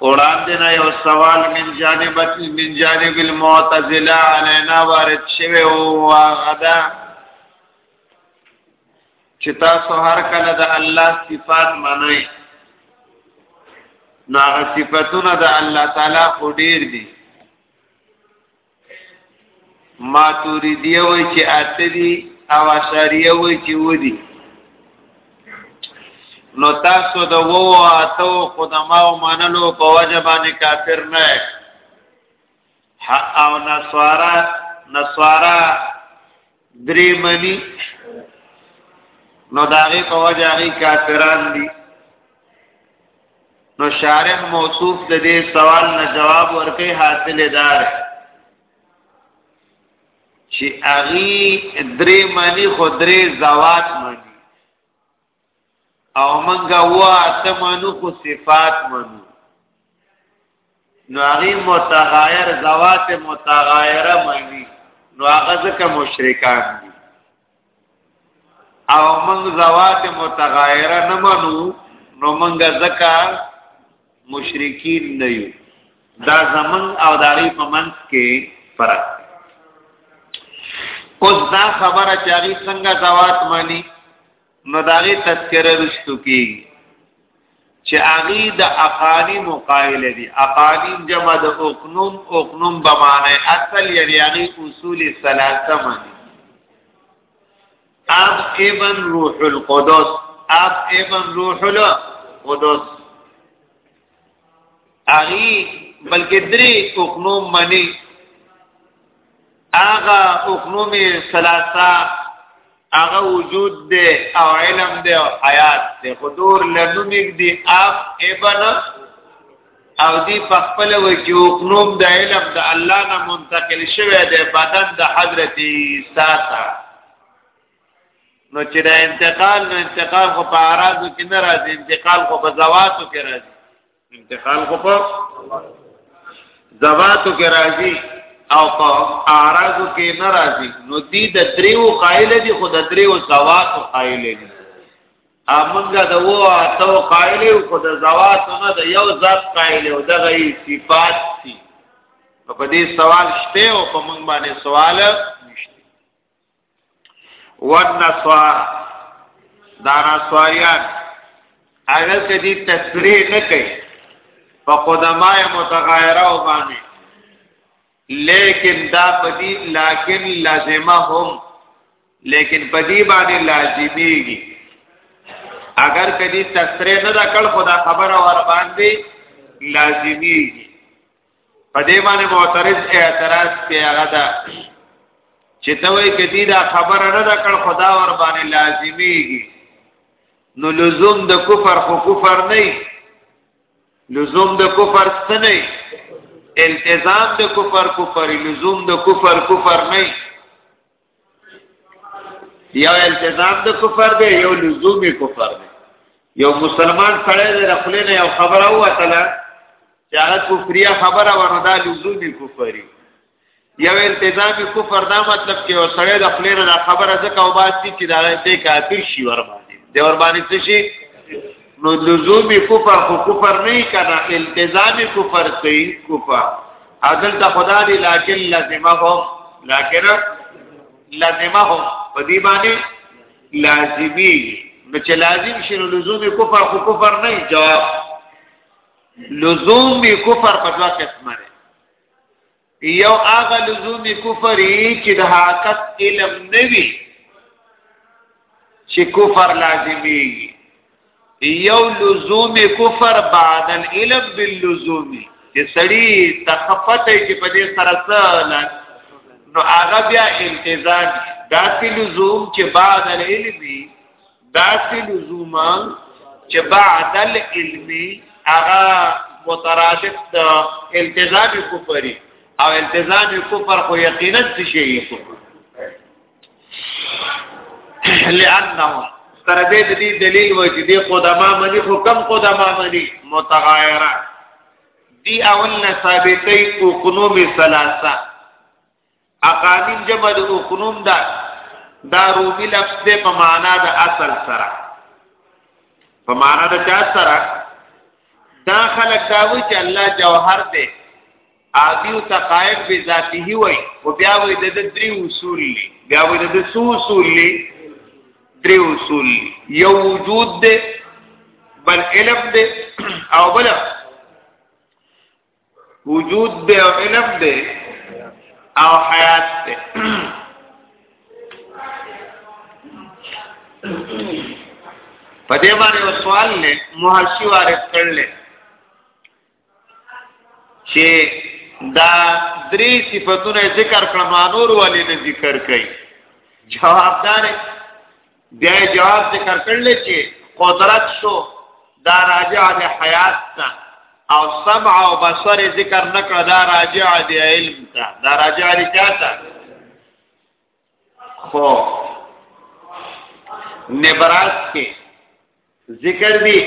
وړاندې نه یو سوال من جانب من جانب المعتزله علینا وارد شوی او غدا چې تاسو هر کله د الله صفات منئ نو هغه صفاتونه د الله تعالی خو ډیر دي ماتوریدی وای چې اته دي او اشاریه وای چې ودی نو تاسو د وو اتو قدماو منلو په وجه باندې کافر نه او نصارا نصارا درې منی نو داغه په وجه هغه کافران دي نو شارح موصوف د دې سوال نه جواب ورکړي حاصل دار چې اغي درې معنی خو درې زوات معنی او منګه وا ته منو خو صفات منو نو هغه متغایر ذوات متغایره مانی نو هغه ځکه مشرکان دي او من ذوات متغایره نه منو نو منګه ځکه مشرکین نه یو دا زمن او داری په منځ کې فرق اوس دا خبره چې هغه څنګه ذوات مانی نو داغي تذکره رستو کیږي چې اغي د اقانی مقایله دي اقانی جمع د اوقنوم اوقنوم به معنی اصل یعنی اغي اصول ثلاثه معنی اب ابن روح القدس اب ابن روح القدس اغي بلکې درې حکمو منی اغا حکمو می ثلاثه اغا وجود دے او علم دے او حیات دے خدور لنومیگ دی اف ابن او دی پخپل و کی حکمو د علم د الله نه منتقل شوه د بدن د حضرت عیسی تا نو چې دا انتقال نو انتقال خو په اراضو کې نه راځي انتقال خو په زواتو کې راځي انتقال خو په زواتو کې راځي او په اراضو کې نه راځي نو دې د دریو قائل دي خو د دریو زواتو قائل دي امنګه د وو اتو قائل او خو د زواتو نه د یو ذات قائل او د غي صفات دي په دې سوال شته او په موږ باندې سوال والنصار دا نصاریان اگر کدی تصریح نه کوي په قدمای متغیره او باندې لیکن دا پدی لیکن لازمهم لیکن پدی باندې لازمیږي اگر کدی تصریح نه کړ خدا خبره ور باندې لازمیږي په دې باندې معترض اعتراض کوي هغه دا چې دوی کدی دا خبره نه ده کړ خدا ور باندې لازمیږي نو لزوم د کفر خو کفر نه لزوم د کفر څه نه التزام د کفر کفر لزوم د کفر کفر نه یو التزام د کفر دی یو لزومی کفر دی یو مسلمان سره د خپل نه یو خبره وته چې هغه کفریه خبره ونه دا لزومی کفری یو التزام کفر دا مطلب چې یو سره د خپل نه خبره ځکه او باسي چې دا دې کافر شي ور باندې دی ور باندې څه شي نو لزوم کفر خو کفر نه کنا التزام کفر کوي کفر اذن ته خدا دی لکن لازمهم لکن لازمهم په دې باندې لازمی نو چې لازم شنو لزوم کفر خو کفر نه جواب لزوم کفر په دوا قسمه یو هغه لزوم کفر چې د حقیقت علم نه وي چې کفر لازمي یو لزوم کفر بعد العلم باللزوم چې سړی تخفت چې په دې سره سره نو هغه بیا التزام داسې لزوم چې بعد العلم داسې لزوما چې بعد العلم هغه مترادف د التزام کفري او التزام کفر خو یقینا څه شي کفر لانه تر دې د دې دلیل و چې د قدما منی خو کم قدما منی متغایره دی اول نه ثابتې او قنوم ثلاثه اقانیم جمع د اقنوم ده دا رومی لفظ ده په معنا د اصل سره په معنا د چا سره دا خلک دا وی چې الله جوهر ده عادی او تقائم به ذاته وي او بیا وی د درې اصول لري بیا وی د څو اصول لري درې اصول یو وجود ده بل علم ده او بل وجود دی او علم دی او حیات دی په دې باندې یو سوال نه محشي وارد کړل چې دا درې صفاتونه ذکر کړم نور ولې نه ذکر کړي جواب دار بیا جواب ذکر کړل چې قدرت شو دا راجع د حیات ته او سمع او بصر ذکر نکړه دا راجع د علم ته دا راجع د چا ته خو نبراس کې ذکر دی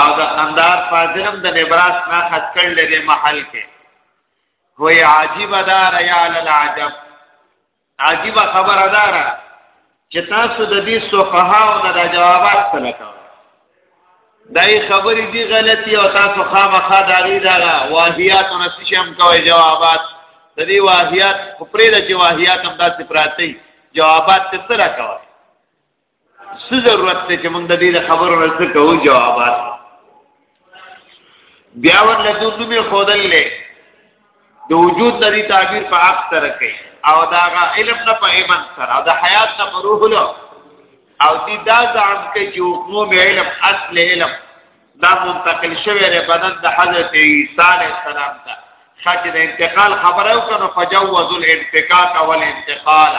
او د اندار فاضلم د نبراس نه خط کړل د محل کې هو عجیب دار یا للعجب عجیب خبره دارا چې تاسو د دې سفهاو نه د جوابات سره کوئ دای خبرې دی غلطي او تاسو خامخا داغي دا واهیات او نسشم کوي جوابات د دې واهیات خپرې د چې واهیات هم داسې پراته جوابات څه را کوي څه ضرورت ته چې موږ د دې خبرو نه څه کوو جوابات بیا ورله دوه نومې خودل لې د وجود د دې تعبیر په حق سره کوي او دا غا علم نه په ایمان سره او د حیات نه په روح له او دې دا ځان کې چې حکم علم اصل علم دا منتقل شوی ر بدن د حضرت عیسی علیه السلام ته خاطر انتقال خبره وکړو فجوز الانتقال والانتقال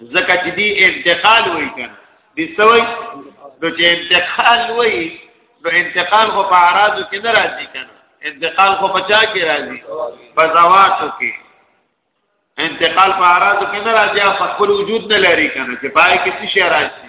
زکه چې دی انتقال وای کنه دي سوي نو چې انتقال وای نو انتقال خو په اراضو کې نه راځي کنه انتقال خو په چا کې راځي په زواتو کې انتقال په اراضو کې نه راځي او خپل وجود نه لري کنه چې پای کې څه شي راځي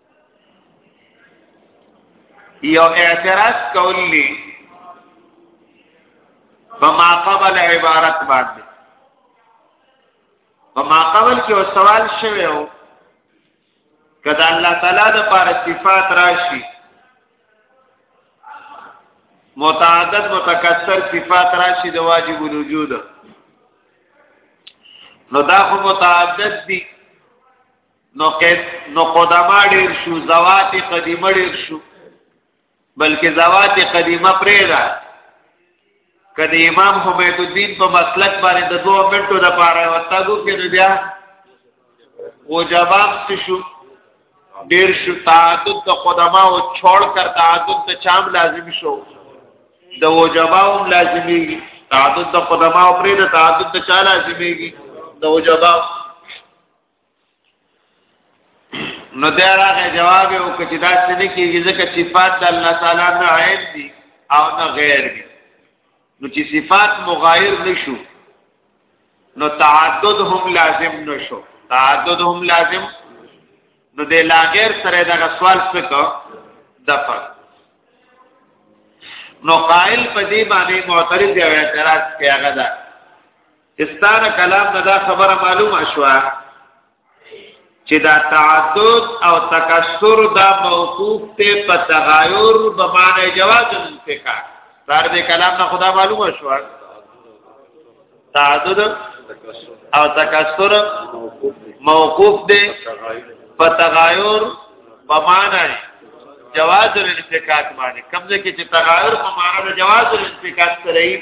یو اعتراض کولی فما قبل عبارت باندې فما قبل کې یو سوال شوی و کدا الله تعالی د پاره صفات راشي متعدد متکثر صفات راشي د واجب الوجود نو دا خو متعدد دي نو قید نو قدما ډیر شو زوات قدیمه ډیر شو بلکې زوات قدیمه پرې ده کله امام حمید الدین په مسلک باندې د دوه منټو د پاره وتاګو کې نو بیا او جواب څه شو ډیر شو تعدد د قدما او چھوڑ کر تعدد د چام لازم شو د او جواب هم لازمي تعدد د قدما او پرې د تعدد د چا لازميږي د او جواب نو دا راغه جواب او کچې دا څه نه کیږي ځکه صفات د الله تعالی نه عین دي او نه غیر دي نو چې صفات مغایر نشو نو تعدد هم لازم نشو تعدد هم لازم نو د لا غیر سره دا سوال څه کو دفع نو قائل په دې باندې معترض دی او اعتراض کوي هغه دا استاره کلام نه دا خبره معلومه شوه چې دا تعدد او تکثر دا موقوف ته په تغایر به معنی جواز انتقال تر دې کلام نه خدا معلومه شو تعدد او تکثر موقوف دی په تغایر په معنی جواز الانتقاد باندې کمزې کې چې تغایر په معنی د جواز الانتقاد سره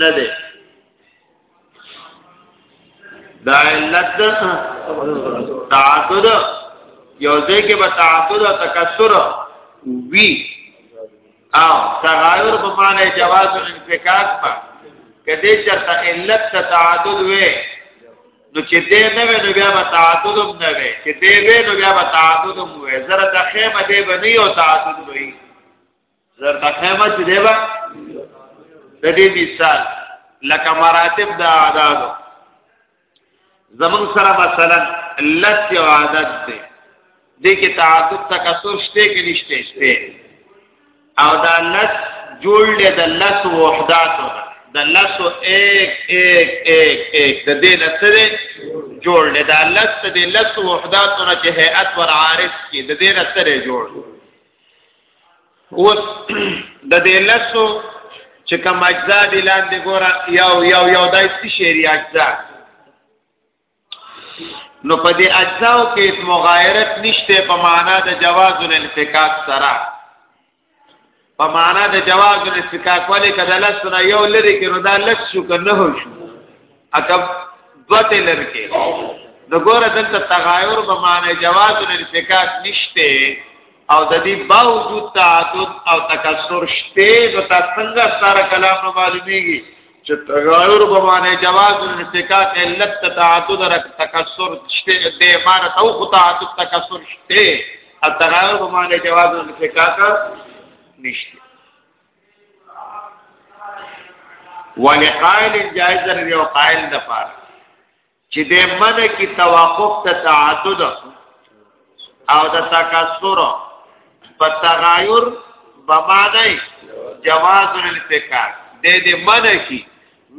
نه ده دا علت تعدد یو ځای کې به تعدد او تکثر وی او تغایر په معنی جواز او انفکاک په کدی چرته علت ته تعدد وې نو چې دې نه وې نو بیا به تعدد هم نه وې چې دې وې نو بیا به تعدد هم وې زره د خیمه دې بنې او تعدد وې زر تخیمه چې دی با د دې مثال لکه مراتب د اعدادو زمون سره مثلا لس یو عدد دی دې کې تعدد تکثر شته کې نشته شته او دا لس جوړ له د لس وحداتو د لس 1 1 1 1 د دې لس دی جوړ له د لس د لس وحداتو نه چې هيئت ور عارض کې د دې لس دی جوړ اوس د دې لسو چې کوم اجزا دي لاندې ګوره یو یو یو دای څه شعري اجزا نو په دې اجزاو کې مغایرت نشته په معنا د جواز الانفکاک سره په معنا د جواز الانفکاک ولې کله لسنه یو لري کې نو دا لس شو کنه هو شو اکب دوه تلر کې د ګوره دلته تغایر به معنی جواز الانفکاک نشته او د دې باوجود تعدد او تکثر شته نو تاسو څنګه سره کلام نو معلومیږي چې تغایر به معنی جواز الانفکاک علت تعدد او تکثر شته د عبارت او تعدد تکثر شته او تغایر به معنی جواز الانفکاک نشته ولقائل جائز دی او قائل د پار چې د من کی توقف ته تعدد او د تکثر په تغایر به معنی جواز الانتکار د دې من کی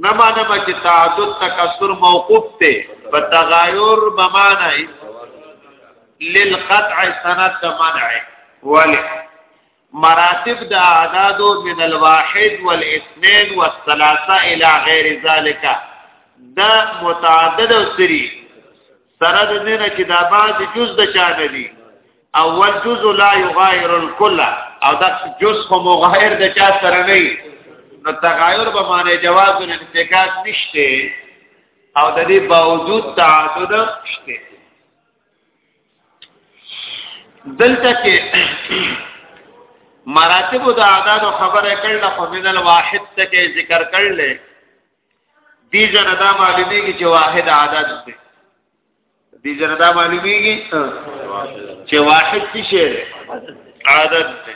نه معنی چې تعدد تکثر موقوف ته په تغایر به معنی للقطع سند منع ولی مراتب د اعداد من الواحد والاثنين والثلاثه الى غير ذلك دا متعدد او سری سره د دینه چې دا بعض جز د چا نه دي اول جز لا يغير الكل او دا جز خو مغایر د چا سره نه نو تغایر به معنی جواز الانتقاد نشته او د دې باوجود تعدد شته دلته کې مراتب د اعداد خبره کړل خو من الواحد تک ذکر کړل دي جنا دا معلومیږي چې واحد عدد دی دي جنا دا معلومیږي چې واحد څه شی عدد دی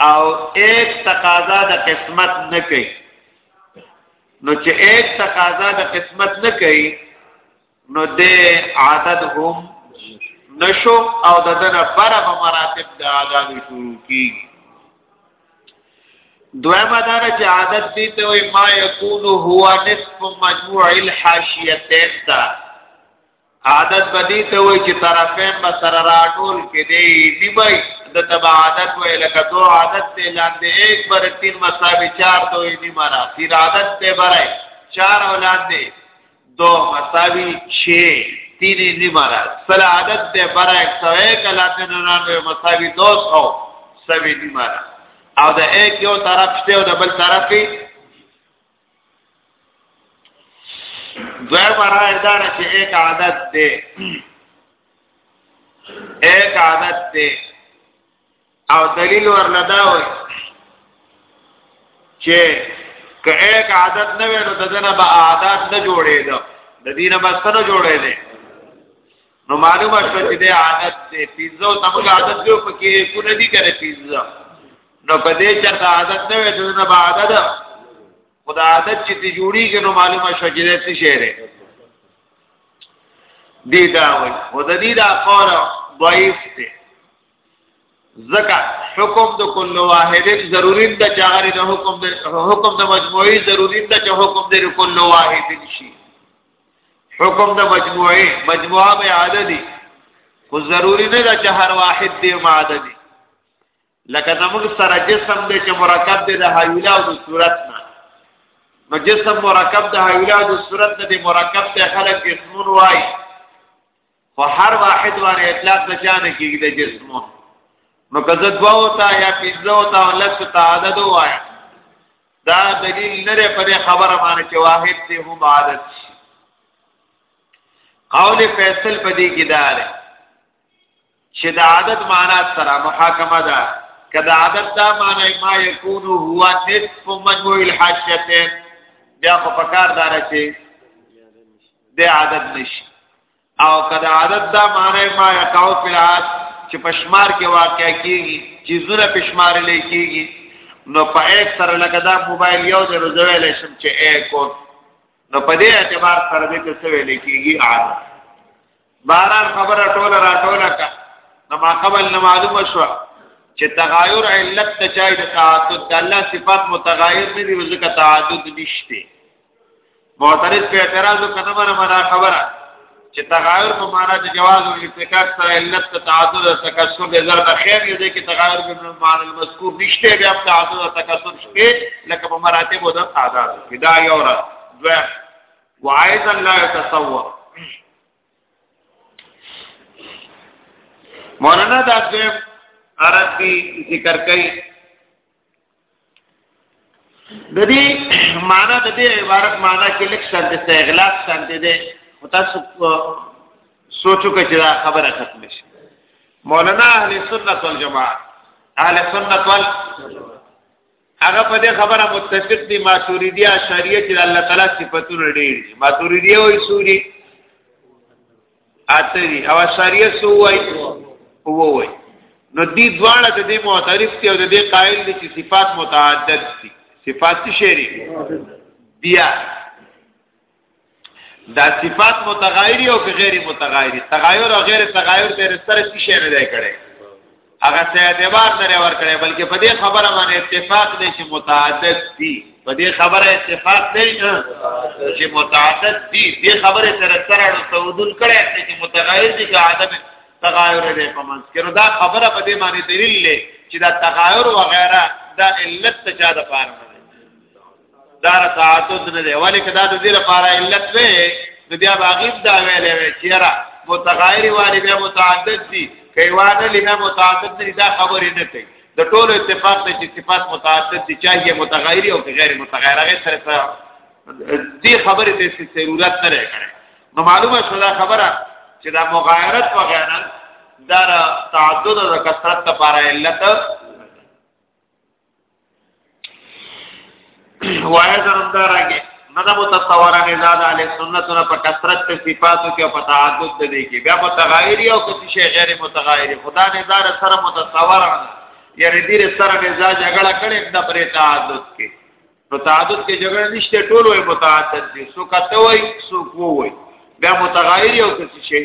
او ایک تقاضا د قسمت نه کوي نو چې ایک تقاضا د قسمت نه کوي نو د عدد هم نشو او د دنه بره په مراتب د عدد شروع کی دویمه دا چې عدد دي ته وي ما یکون هو نصف مجموع الحاشیتین تا عادت بدی ته وای چې طرفین به سره راټول کې دی نیمای د تبع عادت وای لکه دو عادت ته لاندې یک بر تین مساوی چار دوی نیمه را تیر عادت ته برای چار او لاندې دو مساوی چه تین نیمه را سل عادت ته برای سوی کلا تین نانوی مساوی دو سو سوی نیمه را او د یک یو طرف شته او د بل طرف دوی برای داره چې ایک عادت دی ایک عادت دی او دلیل ورنه دا وایي چې که ایک عادت نه وي نو دنه به عادت نه جوړېده د دینه بس نه جوړېده نو معلومه شو چې د عادت دی پیزو تمګه عادت دی په کې کو نه دی کنه پیزو نو په دې چې عادت نه وي د نه عادت خدا عادت چې ته جوړیږي نو معلومه شو چې دې څه شی دی دی دا وایي او د دې دا قول ضعیف دی زکا حکم د کل واحد ضروری د چاغری د حکم د حکم د مجموعي ضروری د حکم د کل واحد شي حکم د مجموعه مجموعه به عددي خو ضروری نه ده چې هر واحد دی عددي لکه زموږ سره جسم دی چې مرکب دی د حیولا او د صورت نه نو جسم مرکب د حیولا او د صورت نه دی مرکب ته خلک اسمون وایي خو هر واحد باندې اطلاق د چانه کېږي د جسمو نو کزه دوا وتا یا پنځه وتا لس تا عدد وایا دا دلیل نه پر خبره باندې چې واحد ته هم عادت شي قول فیصل پدې کې دار چې د عادت معنا سره محاکمه ده کدا عادت دا معنی ما یکون هو نصف مجموع الحشتين بیا په پکار دار چې د عادت نشي او کدا عادت دا معنی ما یقاو فی العاد چې پشمار کې واقع کیږي چې زره پشمار لیکيږي نو په یک سره لکه دا موبایل یو د روزویل شم چې یک نو په دې اعتبار سره دې څه ویل کیږي عادت باران خبره ټوله را ټوله کا نو ما قبل نه معلومه شو چې تغایر علت ته چای د تعدد د الله صفات متغایر نه دي ځکه تعدد نشته معترض په اعتراض کنه مره مره خبره چې تغایر په معنا د جواز او اتکاک سره علت ته تعدد او تکثر د زر د خیر یو دی کې تغایر په معنا المذکور نشته بیا تعدد او تکثر شته لکه په مراتب او د تعداد دا یو را دوه وايضا لا يتصور مولانا دا دیم عرب کی ذکر کئی د دې معنا د دې عبارت معنا کې لک شان د استغلاق شان دي ده او تاسو سوچو کې چې دا خبره ختم شي مولانا اهل سنت والجماعت اهل سنت وال هغه په دې خبره متفق دي ماتوریدی اشعریه چې الله تعالی صفاتونه ډېر دي ماتوریدی وایي سوري اته دي او اشعریه سو وایي او وایي نو دې دواړه د دې معترف دي او د دې قائل دي چې صفات متعدد دي صفات شری بیا دا صفات متغایری او غیر متغایری تغایر او غیر تغایر ته رسره څه شی نه دی کړی هغه څه اعتبار نه ور کړی بلکې په دې خبره باندې اتفاق دی چې متعدد دي په دې خبره اتفاق دی چې متعدد دي دې خبره سره سره تعودل کړی چې متغایر دي که عدم تغایر دی په منځ کې نو دا خبره په دې باندې دلیل دی چې دا تغایر و غیره دا علت ته چا د پاره دا تعدد نه دی ولی کدا د دې لپاره علت وې نو بیا باغیب دا ویلې وې چیرې متغیر والی بیا متعدد دي کایوانه لنه متعدد دي دا خبرې نه کوي د ټولو اتفاق دی چې صفات متعدد دي چاهي متغیری او غیر متغیر هغه سره سره دې خبرې ته څه ضرورت نه لري نو معلومه شوه خبره چې دا مغایرت وغیرہ دا تعدد او کثرت لپاره علت وایي درندارانګي مذهب تصورانه زاد اهل سنت نه په کثرت په صفاتو کې او په تعدد دي کې بیا متغایری او کسی شی غیر متغایری خدا نه زار سره متصورانه یعنی دیر سره نه زاد جګړه کړي د پرې تعدد کې نو تعدد کې جګړه نشته ټول وي متعدد دي سو کته وي سو کوی بیا متغایری او کسی شی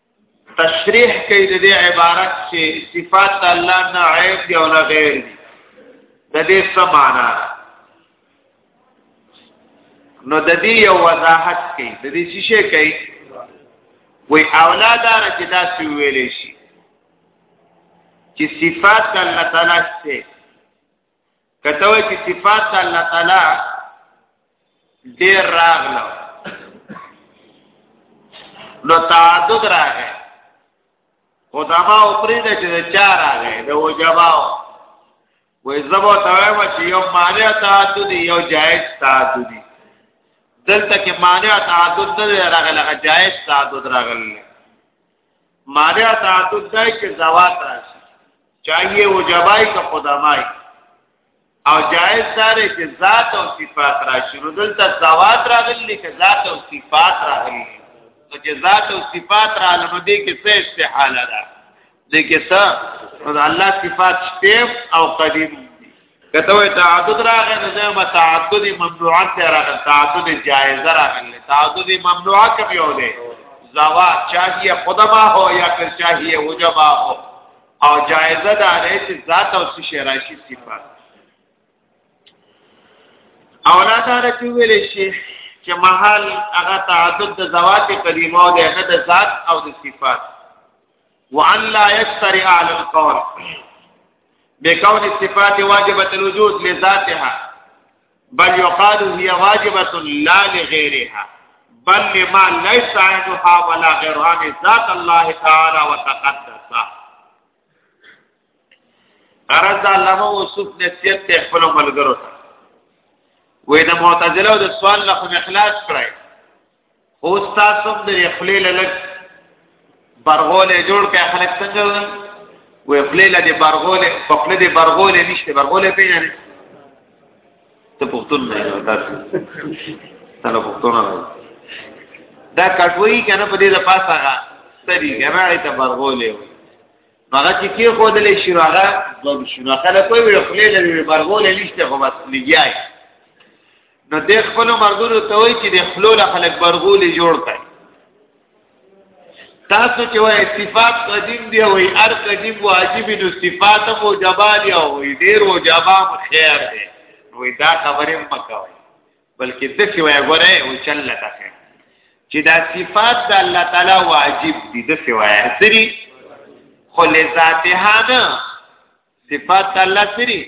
تشریح کوي د دې عبارت چې صفات د الله نه عیب دی او نه غیر دی د دې څه معنا نو د دې یو وضاحت کوي د دې څه شي کوي وی اولادار چې دا څه ویلې شي چې صفات الله تعالی څخه کته وای چې صفات الله تعالی ډیر راغله نو تعدد راغی خداما او پرې د چې چا راغی د وجباو وې زبو توایم چې یو مانع تعدد یو جائز تعدد دلته کې مانع تعدد نه راغله جائز تعدد راغله مانع تعدد دای چې زوات راشي چاہیے وجبای کا قدمای او جائز داره چې ذات او صفات راشي نو دلته زوات راغلي که ذات او صفات راغلي نو چې ذات او صفات را لمه دي کې څه استحاله ده دې کې څه نو الله صفات شته او قدیم کته وي تعدد راغی نو زه به تعدد ممنوعات ته راغی تعدد جایز راغی تعدد ممنوعات کوم یو دی زوا چاهیه خدما هو یا پھر چاهیه وجبا هو او جایزه ده نه چې ذات او شی راشي صفات او نه دا چې ویل شي چې محل هغه تعدد د ذوات قدیمه او د ذات او د صفات وان لا يشتري على القول بكون الصفات واجبه الوجود لذاتها بل يقال هي واجبه لا لغيرها بل لما ليس عندها ولا غيرها من ذات الله تعالى وتقدس غرض علامه وصف نسیت ته خپل ملګرو ته وې د معتزله او د سوال نه خلاص کړای خو تاسو هم د خپل لګ برغولې جوړ کړه خلک څنګه وي وې خپل لګ برغولې په خپل دې برغولې نشته برغولې پیژنې ته پښتون نه یو تاسو تاسو پښتون نه دا کټوي کنه په دې د پاسه غا سری کنه ایت برغولې هغه چې کې خو دلې شي هغه د شنو خلک وي خپل لګ برغولې نشته خو بس لګیای نو د خپل مرګورو ته وای چې د خلول خلک برغولې جوړ کړي تاسو چې وای صفات قدیم دی وای ار قدیم واجب نو صفات مو جبال یا وای ډیر و جواب خیر دی وای دا خبرې مکوي بلکې د څه وای غره او چل لته چې دا صفات د الله تعالی واجب دي د څه وای سری خو لذاتها نه صفات الله سری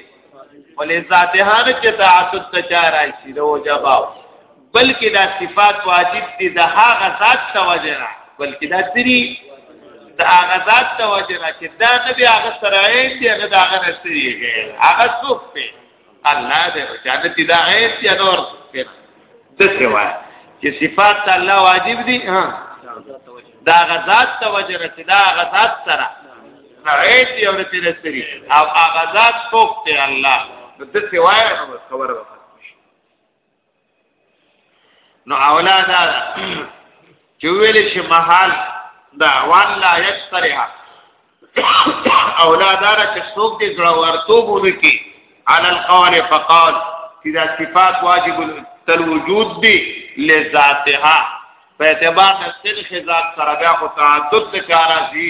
ولې ذاتها نه چې تعدد تجارای شي د وجباو بلکې دا صفات واجب دي د هغه ذات توجنا بلکې دا سری د هغه ذات توجنا چې دا نبی هغه سره دی هغه هغه سری هغه څوک دی الله دې جنت دې آیت یا نور د څه وای چې صفات الله واجب دي ها دا غزاد توجه رسې دا غزاد سره آیت یو رسې رسې او غزاد څوک ته الله د څه وای خبره وکړه نو اولا دا چې ویل شي محال دا وان لا یشترها اولا دا چې څوک دې زړه ورتوب ونکي على القول فقال چې دا صفات واجب الوجود دي لذاتها په اعتبار د سلخ ذات سره بیا خو تعدد د کارا دي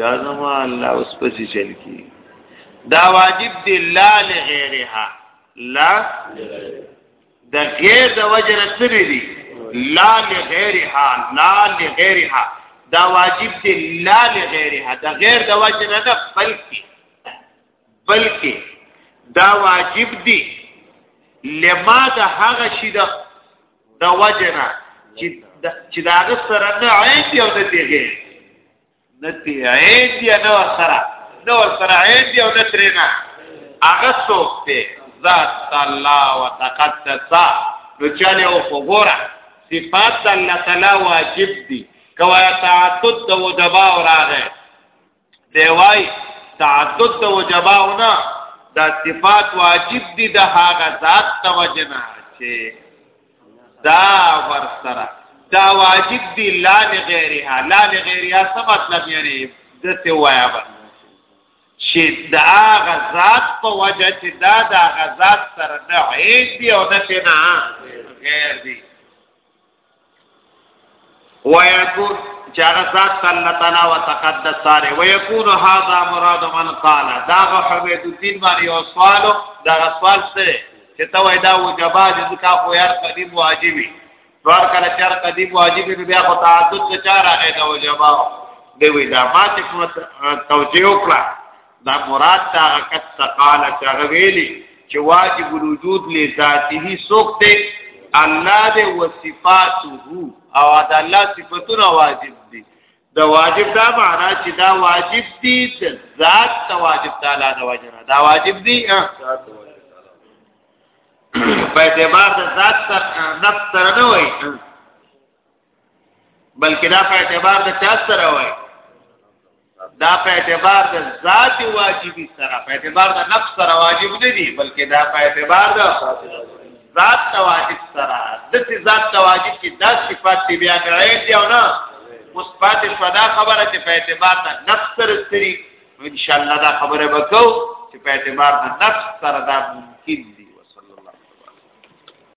یا زما الله اوس پسې چل کی دا واجب دی لا لغیرها لا د غیر د وجه رسری دی لا لغیرها لا لغیرها دا واجب دی لا لغیرها د غیر د وجه نه ده بلکې بلکې دا واجب دی لما د هغه شی د د وجنه چې چې دا سره نه عین دی او نه دیږي نه دی عین دی نه سره نه سره عین دی او نه ترینا هغه څوک دی ذات الله وتقدس نو چاله او وګوره صفات الله تعالی واجب دي کوا تعدد د ودبا راغی دی وای تعدد د وجباونه دا صفات واجب دي د هغه ذات توجنا چې دا ور سره دا واجب دي لا لغیرها لا لغیرها څه مطلب یعنی د څه وایا باندې چې دا غزاد په وجه چې دا دا غزاد سره نه عیب دی او نه نه غیر دی ويكون چاغه ذات سلطنا وتقدس ساره ويكون هذا مراد من قال دا حمید الدین باندې او سوال دا سوال څه چې تا وای دا وجبا د کا خو یار قدیم واجبي دوار کله چار قدیم واجبي بیا خو تعدد څه چار هغه دا وجبا دی وی دا ما چې کوم توجیه وکړه دا مراد دا کس تقال چې هغه ویلي چې واجب الوجود لذاته سوق دی الله دې وصفاته او دا الله صفاتونه واجب دي دا واجب دا معنا چې دا واجب دي ذات ته واجب تعالی دا واجب دا واجب دي په اعتبار د ذات سره نفس سره نه وایي بلکې دا په اعتبار د چا سره وای دا په اعتبار د ذات واجبي سره په اعتبار د نفس سره واجب نه دي بلکې دا په اعتبار د ذات ته واجب سره د دې ذات ته واجب کې دا صفات دی بیا غیر دی او نه مثبت شدا خبره چې په اعتبار د نفس سره سری ان شاء الله دا خبره وکاو چې په اعتبار د نفس سره دا ممکن